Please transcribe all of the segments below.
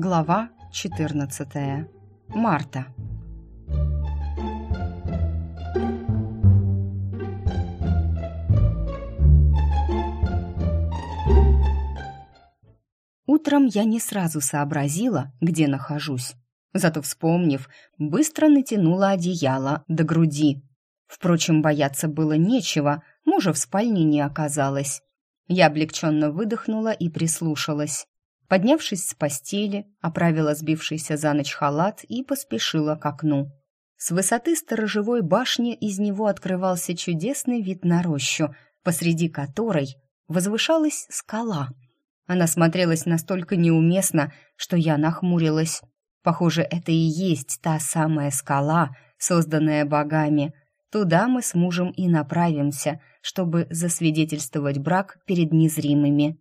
Глава 14. Марта. Утром я не сразу сообразила, где нахожусь. Зато, вспомнив, быстро натянула одеяло до груди. Впрочем, бояться было нечего, мужа в спальне не оказалось. Я облегченно выдохнула и прислушалась. Поднявшись с постели, оправила сбившийся за ночь халат и поспешила к окну. С высоты сторожевой башни из него открывался чудесный вид на рощу, посреди которой возвышалась скала. Она смотрелась настолько неуместно, что я нахмурилась. Похоже, это и есть та самая скала, созданная богами. Туда мы с мужем и направимся, чтобы засвидетельствовать брак перед незримыми.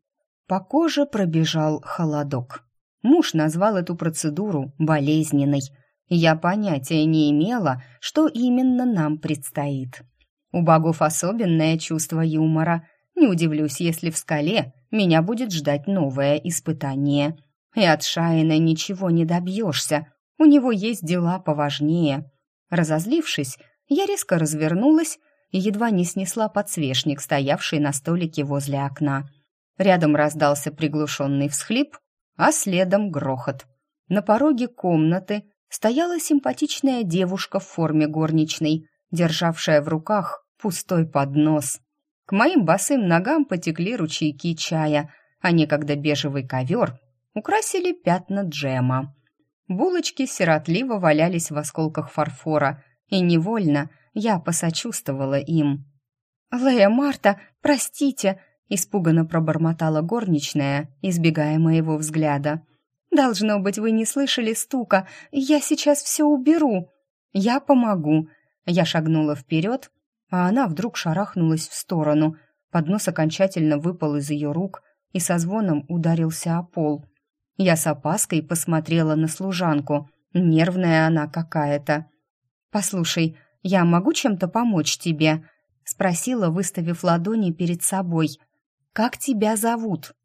По коже пробежал холодок. Муж назвал эту процедуру болезненной. Я понятия не имела, что именно нам предстоит. У богов особенное чувство юмора. Не удивлюсь, если в скале меня будет ждать новое испытание. И от Шаина ничего не добьешься. У него есть дела поважнее. Разозлившись, я резко развернулась и едва не снесла подсвечник, стоявший на столике возле окна. Рядом раздался приглушенный всхлип, а следом грохот. На пороге комнаты стояла симпатичная девушка в форме горничной, державшая в руках пустой поднос. К моим босым ногам потекли ручейки чая, а некогда бежевый ковер украсили пятна джема. Булочки сиротливо валялись в осколках фарфора, и невольно я посочувствовала им. «Лея Марта, простите!» Испуганно пробормотала горничная, избегая моего взгляда. «Должно быть, вы не слышали стука. Я сейчас все уберу. Я помогу». Я шагнула вперед, а она вдруг шарахнулась в сторону. Поднос окончательно выпал из ее рук и со звоном ударился о пол. Я с опаской посмотрела на служанку. Нервная она какая-то. «Послушай, я могу чем-то помочь тебе?» — спросила, выставив ладони перед собой. Как тебя зовут?»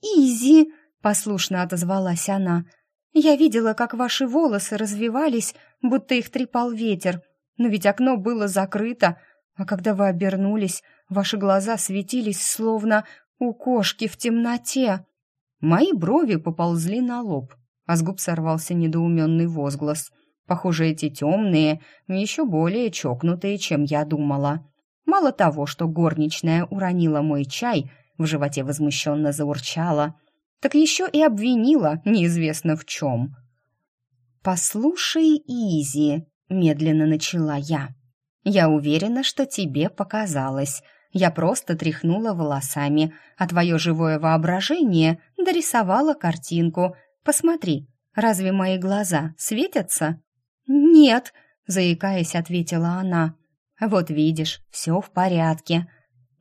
«Изи», — послушно отозвалась она. «Я видела, как ваши волосы развивались, будто их трепал ветер, но ведь окно было закрыто, а когда вы обернулись, ваши глаза светились, словно у кошки в темноте». Мои брови поползли на лоб, а с губ сорвался недоуменный возглас. Похоже, эти темные, еще более чокнутые, чем я думала. Мало того, что горничная уронила мой чай — в животе возмущенно заурчала, так еще и обвинила неизвестно в чем. «Послушай, Изи», — медленно начала я, — «я уверена, что тебе показалось. Я просто тряхнула волосами, а твое живое воображение дорисовало картинку. Посмотри, разве мои глаза светятся?» «Нет», — заикаясь, ответила она. «Вот видишь, все в порядке»,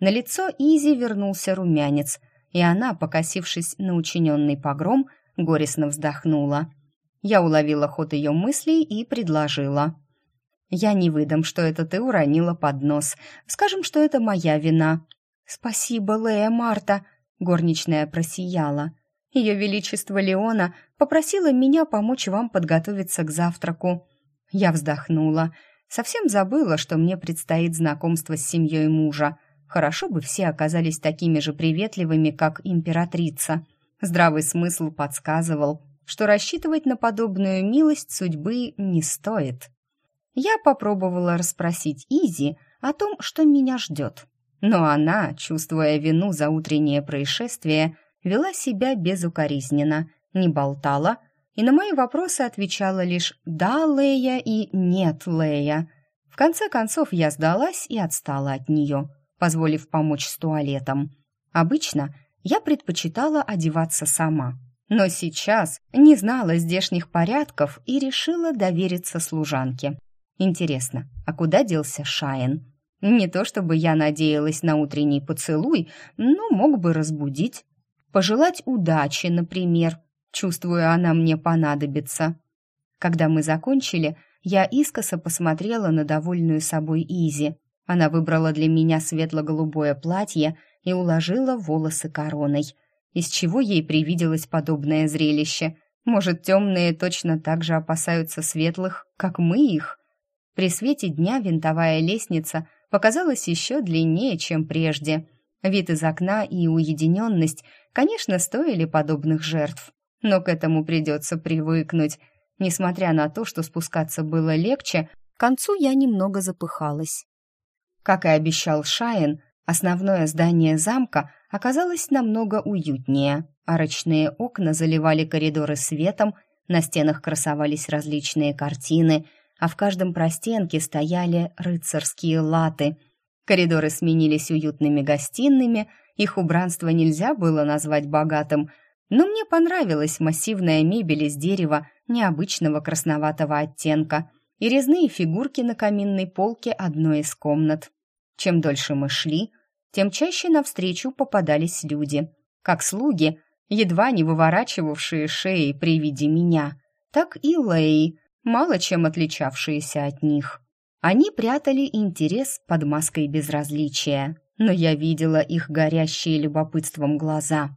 на лицо Изи вернулся румянец, и она, покосившись на учиненный погром, горестно вздохнула. Я уловила ход ее мыслей и предложила. «Я не выдам, что это ты уронила под нос. Скажем, что это моя вина». «Спасибо, Лея Марта», — горничная просияла. «Ее Величество Леона попросила меня помочь вам подготовиться к завтраку». Я вздохнула. Совсем забыла, что мне предстоит знакомство с семьей мужа — Хорошо бы все оказались такими же приветливыми, как императрица. Здравый смысл подсказывал, что рассчитывать на подобную милость судьбы не стоит. Я попробовала расспросить Изи о том, что меня ждет. Но она, чувствуя вину за утреннее происшествие, вела себя безукоризненно, не болтала и на мои вопросы отвечала лишь «да, Лея» и «нет, Лея». В конце концов я сдалась и отстала от нее – позволив помочь с туалетом. Обычно я предпочитала одеваться сама, но сейчас не знала здешних порядков и решила довериться служанке. Интересно, а куда делся Шаин? Не то чтобы я надеялась на утренний поцелуй, но мог бы разбудить. Пожелать удачи, например. Чувствую, она мне понадобится. Когда мы закончили, я искоса посмотрела на довольную собой Изи. Она выбрала для меня светло-голубое платье и уложила волосы короной. Из чего ей привиделось подобное зрелище? Может, темные точно так же опасаются светлых, как мы их? При свете дня винтовая лестница показалась еще длиннее, чем прежде. Вид из окна и уединенность, конечно, стоили подобных жертв. Но к этому придется привыкнуть. Несмотря на то, что спускаться было легче, к концу я немного запыхалась. Как и обещал Шаин, основное здание замка оказалось намного уютнее. Арочные окна заливали коридоры светом, на стенах красовались различные картины, а в каждом простенке стояли рыцарские латы. Коридоры сменились уютными гостиными, их убранство нельзя было назвать богатым, но мне понравилась массивная мебель из дерева необычного красноватого оттенка и резные фигурки на каминной полке одной из комнат. Чем дольше мы шли, тем чаще навстречу попадались люди, как слуги, едва не выворачивавшие шеи при виде меня, так и Лей, мало чем отличавшиеся от них. Они прятали интерес под маской безразличия, но я видела их горящие любопытством глаза.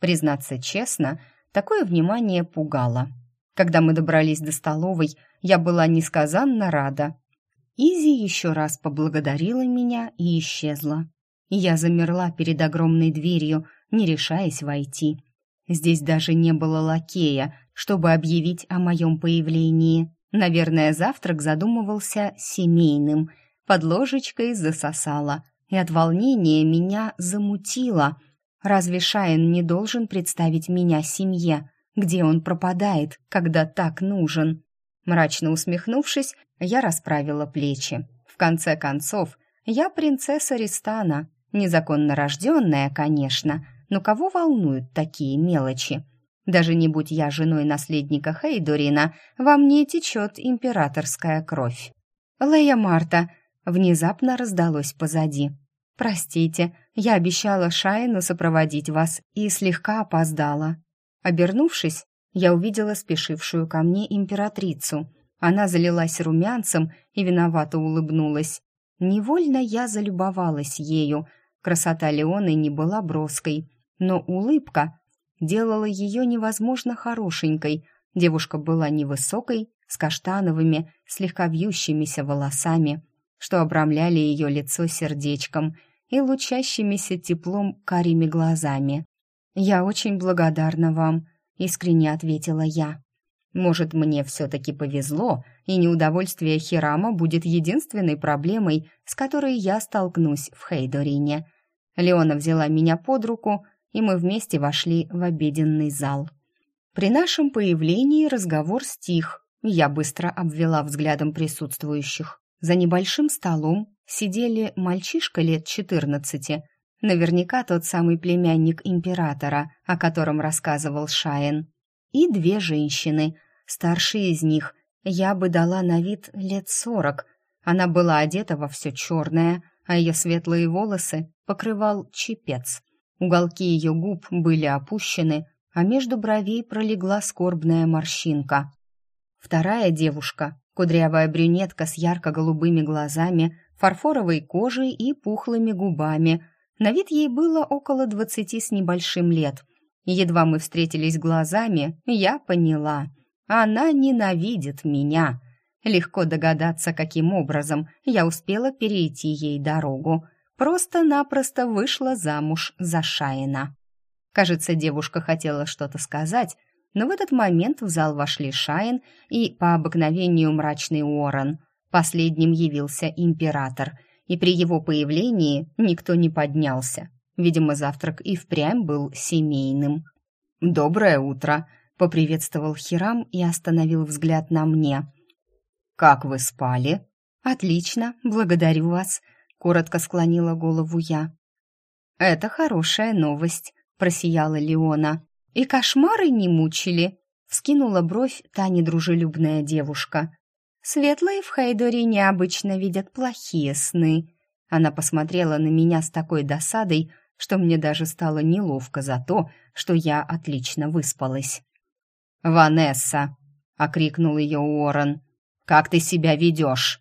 Признаться честно, такое внимание пугало. Когда мы добрались до столовой, я была несказанно рада. Изи еще раз поблагодарила меня и исчезла. Я замерла перед огромной дверью, не решаясь войти. Здесь даже не было лакея, чтобы объявить о моем появлении. Наверное, завтрак задумывался семейным. Под ложечкой засосала, и от волнения меня замутило. Разве Шайн не должен представить меня семье? Где он пропадает, когда так нужен? Мрачно усмехнувшись, я расправила плечи. В конце концов, я принцесса Ристана, Незаконно рожденная, конечно, но кого волнуют такие мелочи? Даже не будь я женой наследника Хейдорина, во мне течет императорская кровь. Лея Марта внезапно раздалось позади. «Простите, я обещала Шайну сопроводить вас и слегка опоздала». Обернувшись, я увидела спешившую ко мне императрицу. Она залилась румянцем и виновато улыбнулась. Невольно я залюбовалась ею, Красота Леоны не была броской, но улыбка делала ее невозможно хорошенькой. Девушка была невысокой, с каштановыми, слегка вьющимися волосами, что обрамляли ее лицо сердечком и лучащимися теплом карими глазами. «Я очень благодарна вам», — искренне ответила я. «Может, мне все-таки повезло, и неудовольствие Хирама будет единственной проблемой, с которой я столкнусь в Хейдорине», Леона взяла меня под руку, и мы вместе вошли в обеденный зал. При нашем появлении разговор стих. Я быстро обвела взглядом присутствующих. За небольшим столом сидели мальчишка лет четырнадцати, наверняка тот самый племянник императора, о котором рассказывал Шаен, и две женщины. Старшей из них я бы дала на вид лет сорок. Она была одета во все черное, а ее светлые волосы покрывал чепец. Уголки ее губ были опущены, а между бровей пролегла скорбная морщинка. Вторая девушка, кудрявая брюнетка с ярко-голубыми глазами, фарфоровой кожей и пухлыми губами. На вид ей было около двадцати с небольшим лет. Едва мы встретились глазами, я поняла. Она ненавидит меня. Легко догадаться, каким образом я успела перейти ей дорогу. Просто-напросто вышла замуж за Шаина. Кажется, девушка хотела что-то сказать, но в этот момент в зал вошли Шайн и, по обыкновению, мрачный Уоррен. Последним явился император, и при его появлении никто не поднялся. Видимо, завтрак и впрямь был семейным. «Доброе утро!» — поприветствовал Хирам и остановил взгляд на мне. «Как вы спали?» «Отлично, благодарю вас», — коротко склонила голову я. «Это хорошая новость», — просияла Леона. «И кошмары не мучили», — вскинула бровь та недружелюбная девушка. «Светлые в Хейдоре необычно видят плохие сны». Она посмотрела на меня с такой досадой, что мне даже стало неловко за то, что я отлично выспалась. «Ванесса!» — окрикнул ее Уоррен. Как ты себя ведешь?»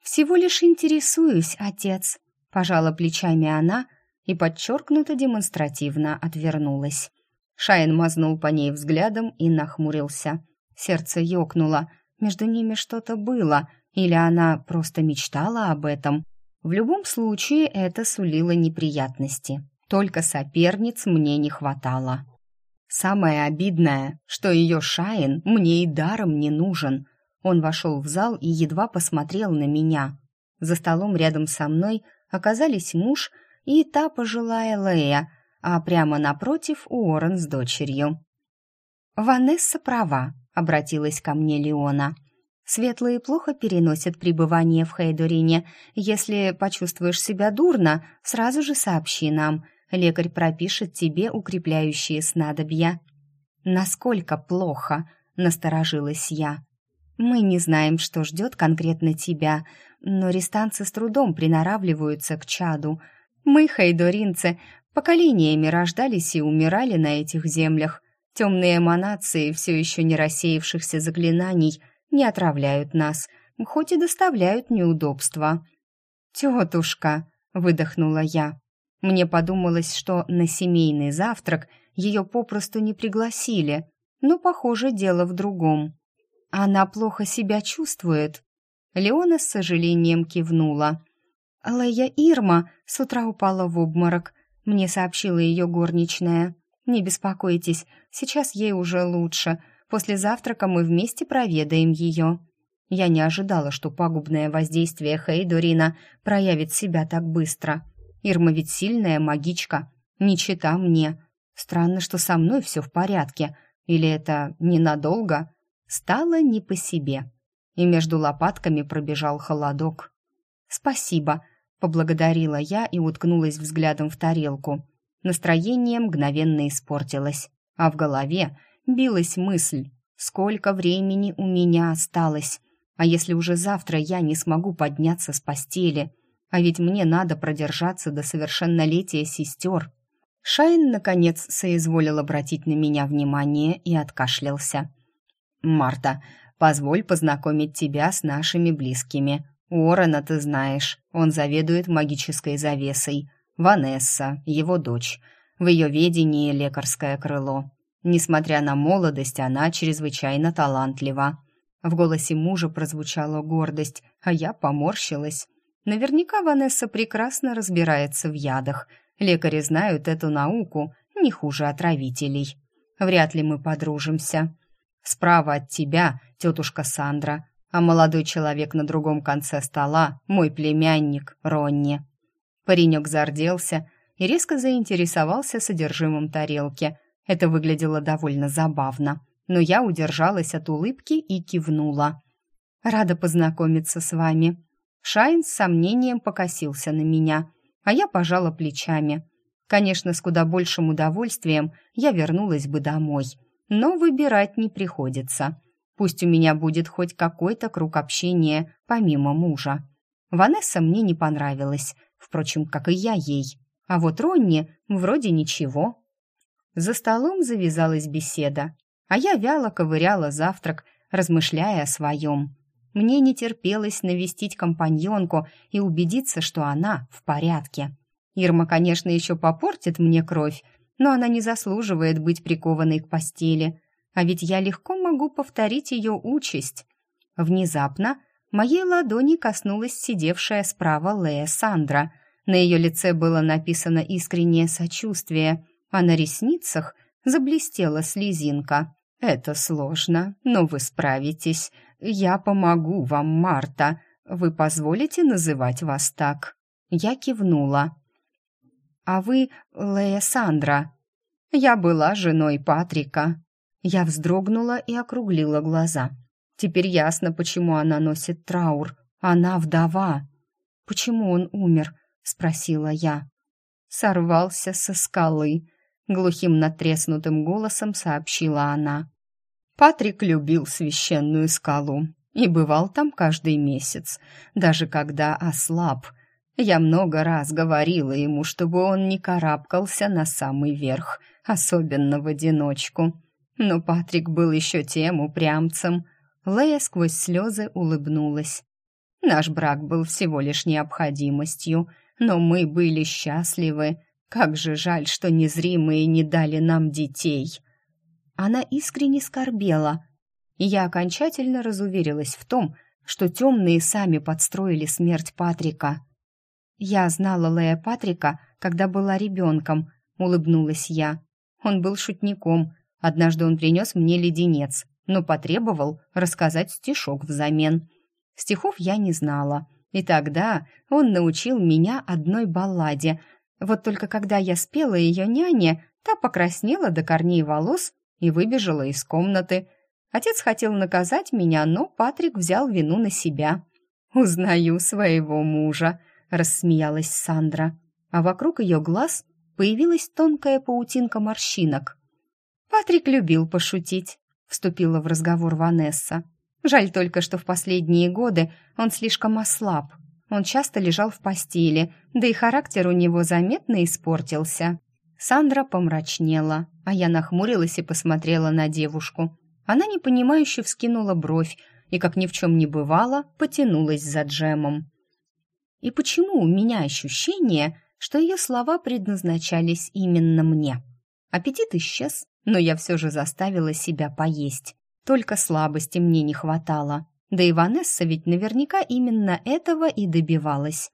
«Всего лишь интересуюсь, отец», — пожала плечами она и подчеркнуто демонстративно отвернулась. Шайн мазнул по ней взглядом и нахмурился. Сердце ёкнуло. Между ними что-то было, или она просто мечтала об этом. В любом случае это сулило неприятности. Только соперниц мне не хватало. Самое обидное, что ее Шайн мне и даром не нужен. Он вошел в зал и едва посмотрел на меня. За столом рядом со мной оказались муж и та пожилая Лея, а прямо напротив Уоррен с дочерью. «Ванесса права», — обратилась ко мне Леона. «Светлые плохо переносят пребывание в Хейдорине. Если почувствуешь себя дурно, сразу же сообщи нам. Лекарь пропишет тебе укрепляющие снадобья». «Насколько плохо?» — насторожилась я. «Мы не знаем, что ждет конкретно тебя, но рестанцы с трудом приноравливаются к чаду. Мы, хайдоринцы, поколениями рождались и умирали на этих землях. Темные эманации все еще не рассеявшихся заклинаний не отравляют нас, хоть и доставляют неудобства». «Тетушка!» — выдохнула я. Мне подумалось, что на семейный завтрак ее попросту не пригласили, но, похоже, дело в другом. Она плохо себя чувствует. Леона с сожалением кивнула. Лея Ирма с утра упала в обморок. Мне сообщила ее горничная. «Не беспокойтесь, сейчас ей уже лучше. После завтрака мы вместе проведаем ее». Я не ожидала, что пагубное воздействие Хейдорина проявит себя так быстро. Ирма ведь сильная магичка, не чита мне. Странно, что со мной все в порядке. Или это ненадолго? Стало не по себе. И между лопатками пробежал холодок. «Спасибо», — поблагодарила я и уткнулась взглядом в тарелку. Настроение мгновенно испортилось, а в голове билась мысль, сколько времени у меня осталось. А если уже завтра я не смогу подняться с постели? А ведь мне надо продержаться до совершеннолетия сестер. Шайн, наконец, соизволил обратить на меня внимание и откашлялся. «Марта, позволь познакомить тебя с нашими близкими. Уоррена ты знаешь, он заведует магической завесой. Ванесса, его дочь. В ее ведении лекарское крыло. Несмотря на молодость, она чрезвычайно талантлива». В голосе мужа прозвучала гордость, а я поморщилась. Наверняка Ванесса прекрасно разбирается в ядах. Лекари знают эту науку не хуже отравителей. Вряд ли мы подружимся. Справа от тебя тетушка Сандра, а молодой человек на другом конце стола — мой племянник Ронни. Паренек зарделся и резко заинтересовался содержимым тарелки. Это выглядело довольно забавно, но я удержалась от улыбки и кивнула. «Рада познакомиться с вами», Шайн с сомнением покосился на меня, а я пожала плечами. Конечно, с куда большим удовольствием я вернулась бы домой, но выбирать не приходится. Пусть у меня будет хоть какой-то круг общения помимо мужа. Ванесса мне не понравилась, впрочем, как и я ей. А вот Ронни вроде ничего. За столом завязалась беседа, а я вяло ковыряла завтрак, размышляя о своем. Мне не терпелось навестить компаньонку и убедиться, что она в порядке. Ирма, конечно, еще попортит мне кровь, но она не заслуживает быть прикованной к постели. А ведь я легко могу повторить ее участь. Внезапно моей ладони коснулась сидевшая справа Лея Сандра. На ее лице было написано искреннее сочувствие, а на ресницах заблестела слезинка. «Это сложно, но вы справитесь. Я помогу вам, Марта. Вы позволите называть вас так?» Я кивнула. «А вы Лея Сандра?» «Я была женой Патрика». Я вздрогнула и округлила глаза. Теперь ясно, почему она носит траур. Она вдова. «Почему он умер?» — спросила я. Сорвался со скалы. Глухим натреснутым голосом сообщила она. Патрик любил священную скалу и бывал там каждый месяц, даже когда ослаб. Я много раз говорила ему, чтобы он не карабкался на самый верх, особенно в одиночку. Но Патрик был еще тем упрямцем. Лея сквозь слезы улыбнулась. Наш брак был всего лишь необходимостью, но мы были счастливы. Как же жаль, что незримые не дали нам детей!» Она искренне скорбела, я окончательно разуверилась в том, что темные сами подстроили смерть Патрика. «Я знала Лея Патрика, когда была ребенком», — улыбнулась я. Он был шутником. Однажды он принес мне леденец, но потребовал рассказать стишок взамен. Стихов я не знала, и тогда он научил меня одной балладе. Вот только когда я спела ее няне, та покраснела до корней волос и выбежала из комнаты. Отец хотел наказать меня, но Патрик взял вину на себя. «Узнаю своего мужа», — рассмеялась Сандра, а вокруг ее глаз появилась тонкая паутинка морщинок. «Патрик любил пошутить», — вступила в разговор Ванесса. «Жаль только, что в последние годы он слишком ослаб. Он часто лежал в постели, да и характер у него заметно испортился». Сандра помрачнела, а я нахмурилась и посмотрела на девушку. Она непонимающе вскинула бровь и, как ни в чем не бывало, потянулась за джемом. И почему у меня ощущение, что ее слова предназначались именно мне. Аппетит исчез, но я все же заставила себя поесть. Только слабости мне не хватало. Да и Ванесса ведь наверняка именно этого и добивалась.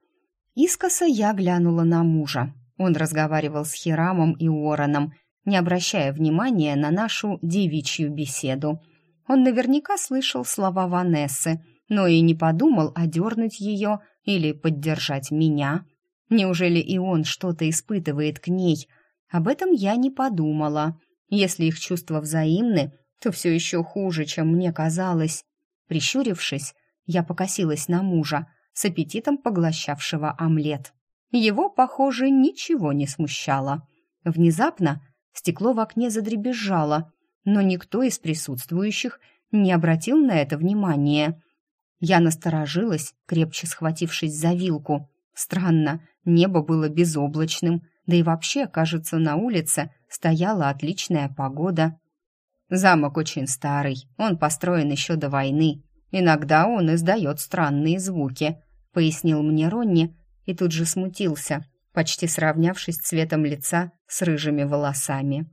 Искоса я глянула на мужа. Он разговаривал с Хирамом и Уорреном, не обращая внимания на нашу девичью беседу. Он наверняка слышал слова Ванессы, но и не подумал одернуть ее или поддержать меня – Неужели и он что-то испытывает к ней? Об этом я не подумала. Если их чувства взаимны, то все еще хуже, чем мне казалось. Прищурившись, я покосилась на мужа, с аппетитом поглощавшего омлет. Его, похоже, ничего не смущало. Внезапно стекло в окне задребезжало, но никто из присутствующих не обратил на это внимания. Я насторожилась, крепче схватившись за вилку. Странно, небо было безоблачным, да и вообще, кажется, на улице стояла отличная погода. Замок очень старый, он построен еще до войны. Иногда он издает странные звуки, пояснил мне Ронни и тут же смутился, почти сравнявшись цветом лица с рыжими волосами.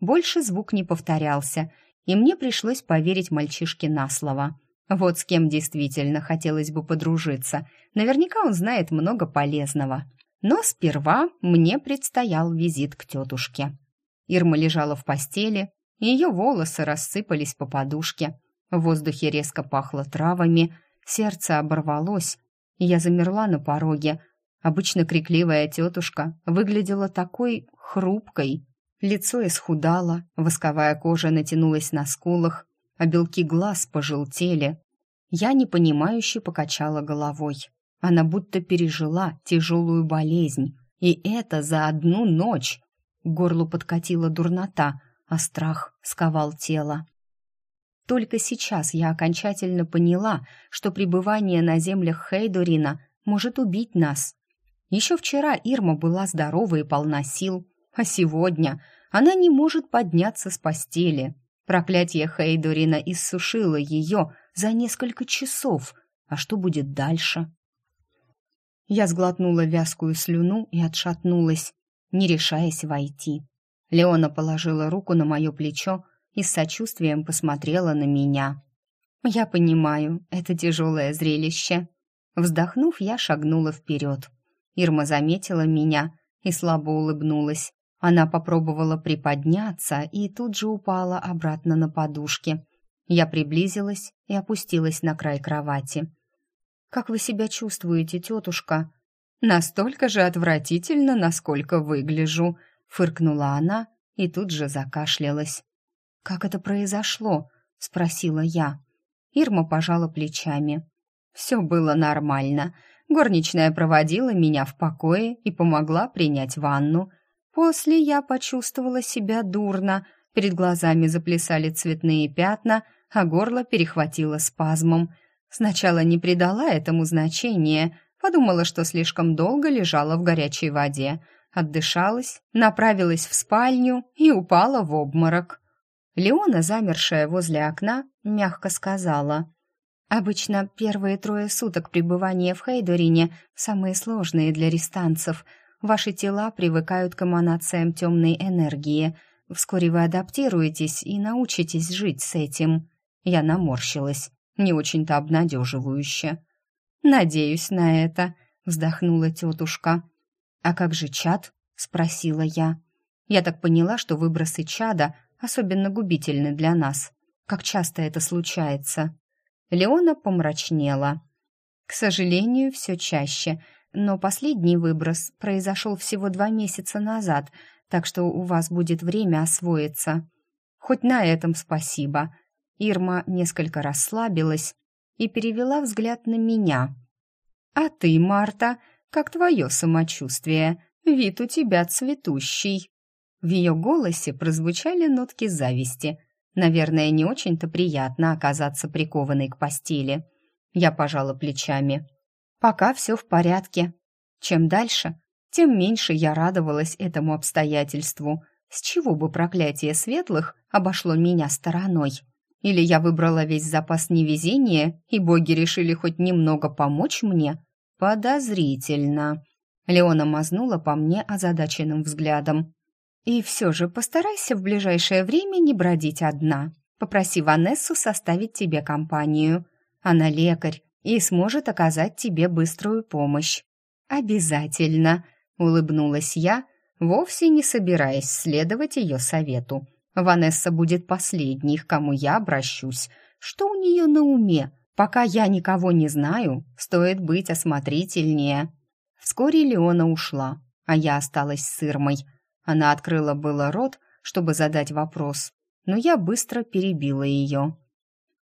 Больше звук не повторялся, и мне пришлось поверить мальчишке на слово. Вот с кем действительно хотелось бы подружиться. Наверняка он знает много полезного. Но сперва мне предстоял визит к тетушке. Ирма лежала в постели, ее волосы рассыпались по подушке. В воздухе резко пахло травами, сердце оборвалось, и я замерла на пороге. Обычно крикливая тетушка выглядела такой хрупкой. Лицо исхудало, восковая кожа натянулась на скулах, а белки глаз пожелтели. Я непонимающе покачала головой. Она будто пережила тяжелую болезнь, и это за одну ночь. К горлу подкатила дурнота, а страх сковал тело. Только сейчас я окончательно поняла, что пребывание на землях Хейдорина может убить нас. Еще вчера Ирма была здорова и полна сил, а сегодня она не может подняться с постели. Проклятие Хейдорина иссушило ее за несколько часов. А что будет дальше? Я сглотнула вязкую слюну и отшатнулась, не решаясь войти. Леона положила руку на мое плечо и с сочувствием посмотрела на меня. «Я понимаю, это тяжелое зрелище». Вздохнув, я шагнула вперед. Ирма заметила меня и слабо улыбнулась. Она попробовала приподняться и тут же упала обратно на подушки. Я приблизилась и опустилась на край кровати. «Как вы себя чувствуете, тетушка?» «Настолько же отвратительно, насколько выгляжу», — фыркнула она и тут же закашлялась. «Как это произошло?» — спросила я. Ирма пожала плечами. «Все было нормально. Горничная проводила меня в покое и помогла принять ванну. После я почувствовала себя дурно, перед глазами заплясали цветные пятна, а горло перехватило спазмом. Сначала не придала этому значения, подумала, что слишком долго лежала в горячей воде, отдышалась, направилась в спальню и упала в обморок. Леона, замершая возле окна, мягко сказала, «Обычно первые трое суток пребывания в Хейдорине самые сложные для рестанцев — Ваши тела привыкают к эманациям темной энергии. Вскоре вы адаптируетесь и научитесь жить с этим. Я наморщилась, не очень-то обнадеживающе. «Надеюсь на это», — вздохнула тетушка. «А как же чад?» — спросила я. Я так поняла, что выбросы чада особенно губительны для нас. Как часто это случается? Леона помрачнела. К сожалению, все чаще, но последний выброс произошел всего два месяца назад, так что у вас будет время освоиться. Хоть на этом спасибо. Ирма несколько расслабилась и перевела взгляд на меня. «А ты, Марта, как твое самочувствие? Вид у тебя цветущий». В ее голосе прозвучали нотки зависти. Наверное, не очень-то приятно оказаться прикованной к постели. Я пожала плечами. «Пока все в порядке. Чем дальше, тем меньше я радовалась этому обстоятельству. С чего бы проклятие светлых обошло меня стороной?» Или я выбрала весь запас невезения, и боги решили хоть немного помочь мне? Подозрительно. Леона мазнула по мне озадаченным взглядом. И все же постарайся в ближайшее время не бродить одна. Попроси Ванессу составить тебе компанию. Она лекарь и сможет оказать тебе быструю помощь. Обязательно, улыбнулась я, вовсе не собираясь следовать ее совету. Ванесса будет последней, к кому я обращусь. Что у нее на уме? Пока я никого не знаю, стоит быть осмотрительнее. Вскоре Леона ушла, а я осталась с Ирмой. Она открыла было рот, чтобы задать вопрос, но я быстро перебила ее.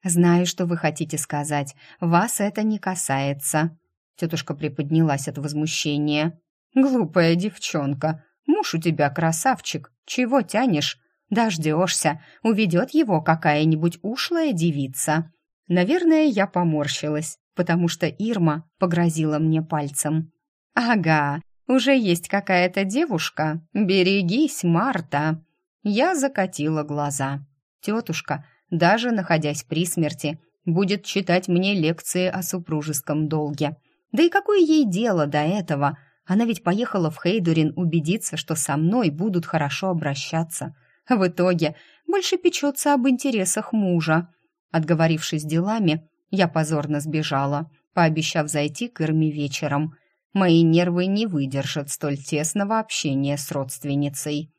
«Знаю, что вы хотите сказать. Вас это не касается». Тетушка приподнялась от возмущения. «Глупая девчонка. Муж у тебя красавчик. Чего тянешь? Дождешься, уведет его какая-нибудь ушлая девица. Наверное, я поморщилась, потому что Ирма погрозила мне пальцем. «Ага, уже есть какая-то девушка. Берегись, Марта!» Я закатила глаза. Тетушка, даже находясь при смерти, будет читать мне лекции о супружеском долге. Да и какое ей дело до этого? Она ведь поехала в Хейдурин убедиться, что со мной будут хорошо обращаться. В итоге больше печется об интересах мужа. Отговорившись делами, я позорно сбежала, пообещав зайти к Ирме вечером. Мои нервы не выдержат столь тесного общения с родственницей.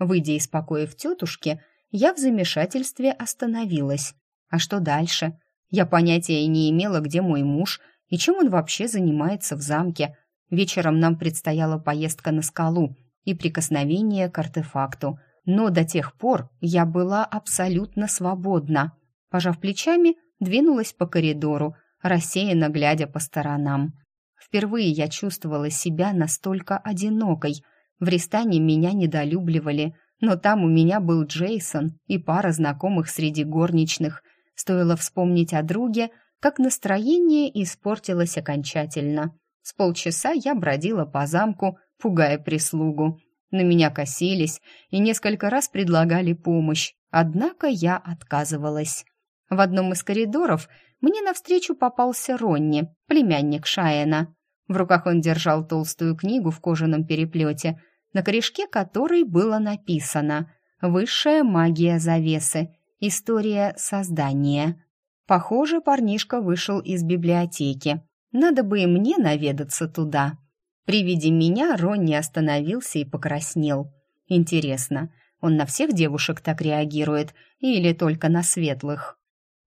Выйдя из покоев тетушки, я в замешательстве остановилась. А что дальше? Я понятия не имела, где мой муж и чем он вообще занимается в замке. Вечером нам предстояла поездка на скалу и прикосновение к артефакту — но до тех пор я была абсолютно свободна. Пожав плечами, двинулась по коридору, рассеянно глядя по сторонам. Впервые я чувствовала себя настолько одинокой. В Ристане меня недолюбливали, но там у меня был Джейсон и пара знакомых среди горничных. Стоило вспомнить о друге, как настроение испортилось окончательно. С полчаса я бродила по замку, пугая прислугу. На меня косились и несколько раз предлагали помощь, однако я отказывалась. В одном из коридоров мне навстречу попался Ронни, племянник Шаена. В руках он держал толстую книгу в кожаном переплете, на корешке которой было написано «Высшая магия завесы. История создания». Похоже, парнишка вышел из библиотеки. Надо бы и мне наведаться туда. При виде меня Ронни остановился и покраснел. Интересно, он на всех девушек так реагирует или только на светлых?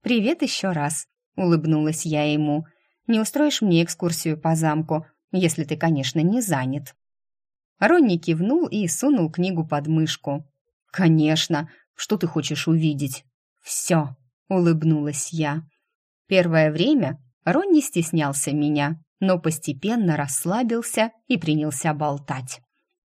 «Привет еще раз», — улыбнулась я ему. «Не устроишь мне экскурсию по замку, если ты, конечно, не занят». Ронни кивнул и сунул книгу под мышку. «Конечно. Что ты хочешь увидеть?» «Все», — улыбнулась я. Первое время Ронни стеснялся меня, но постепенно расслабился и принялся болтать.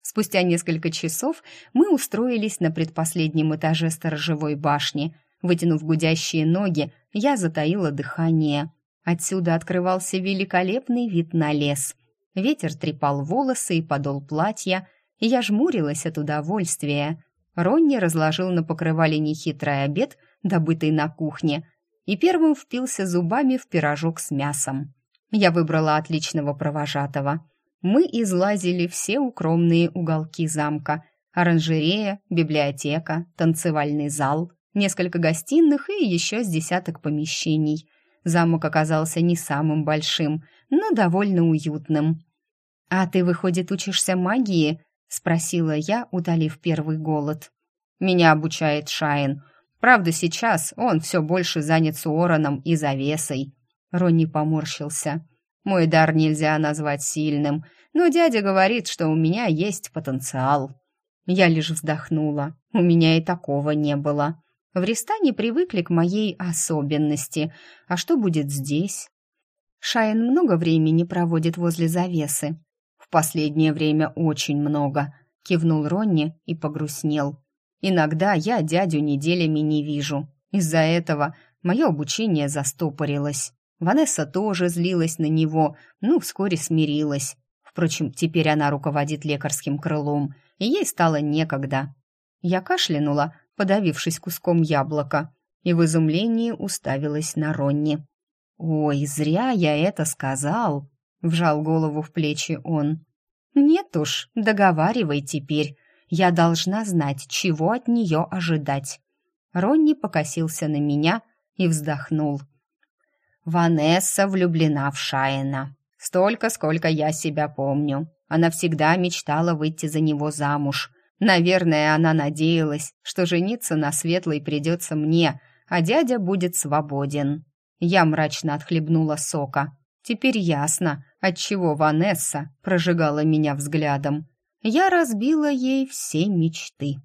Спустя несколько часов мы устроились на предпоследнем этаже сторожевой башни. Вытянув гудящие ноги, я затаила дыхание. Отсюда открывался великолепный вид на лес. Ветер трепал волосы и подол платья, и я жмурилась от удовольствия. Ронни разложил на покрывале нехитрый обед, добытый на кухне, и первым впился зубами в пирожок с мясом. Я выбрала отличного провожатого. мы излазили все укромные уголки замка. Оранжерея, библиотека, танцевальный зал, несколько гостиных и еще с десяток помещений. Замок оказался не самым большим, но довольно уютным. «А ты, выходит, учишься магии?» — спросила я, утолив первый голод. «Меня обучает Шайн. Правда, сейчас он все больше занят с Уороном и завесой». Ронни поморщился. «Мой дар нельзя назвать сильным, но дядя говорит, что у меня есть потенциал». Я лишь вздохнула. У меня и такого не было. В Ристане привыкли к моей особенности. А что будет здесь? Шайн много времени проводит возле завесы. В последнее время очень много, кивнул Ронни и погрустнел. Иногда я дядю неделями не вижу. Из-за этого мое обучение застопорилось. Ванесса тоже злилась на него, ну, вскоре смирилась. Впрочем, теперь она руководит лекарским крылом, и ей стало некогда. Я кашлянула, подавившись куском яблока, и в изумлении уставилась на Ронни. «Ой, зря я это сказал!» — вжал голову в плечи он. «Нет уж, договаривай теперь. Я должна знать, чего от нее ожидать». Ронни покосился на меня и вздохнул. «Ванесса влюблена в Шайена. Столько, сколько я себя помню. Она всегда мечтала выйти за него замуж. Наверное, она надеялась, что жениться на Светлой придется мне, а дядя будет свободен. Я мрачно отхлебнула сока. Теперь ясно, отчего Ванесса прожигала меня взглядом. Я разбила ей все мечты.